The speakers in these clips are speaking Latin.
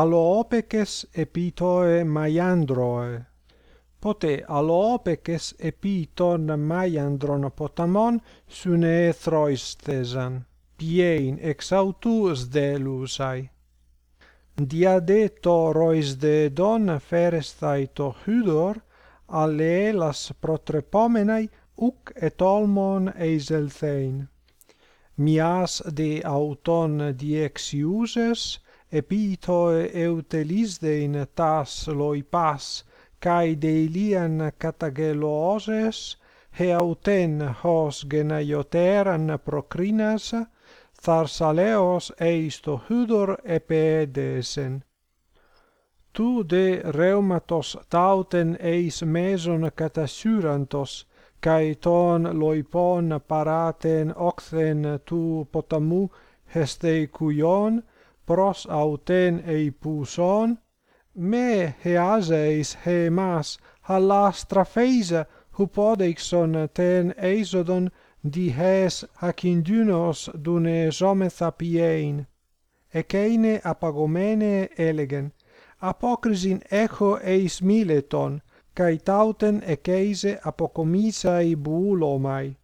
aloopeces epitoe maiandroe. Pote aloopeces epiton maiandron potamon sune throisthesan, piein ex autu sdelusai. Διαδέτο ροϊσδεδόν φέρεσθαι το χύδωρ, αλλήλας προτρεπόμεναι ουκ ετόλμον εισελθέιν. Μιας δε αυτον διεξιούσες, epitoe eutelisdein tas loipas kai de ilian he auten hos genaioteran procrinas tharsaleos eisto hudor epedesen tu de reumatos tauten eis meson katasyrantos kai ton loipon paraten oxen tu potamu hestei kuion pros auten eipuson me heaseis hemas halastrapheisa hupodeixon ten eisodon dihes hacindunos dune zometha piein. Ekeine apagomene elegen, apokrisin echo eis mileton, cae tauten eceise apocomisai buulomai.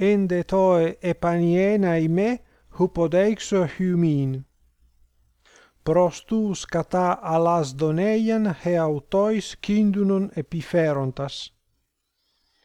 Ende toe epanienai me hupodeixo humin. Prostous κατά αλάς δονέιαν autois κίνδυνον επιφέροντας.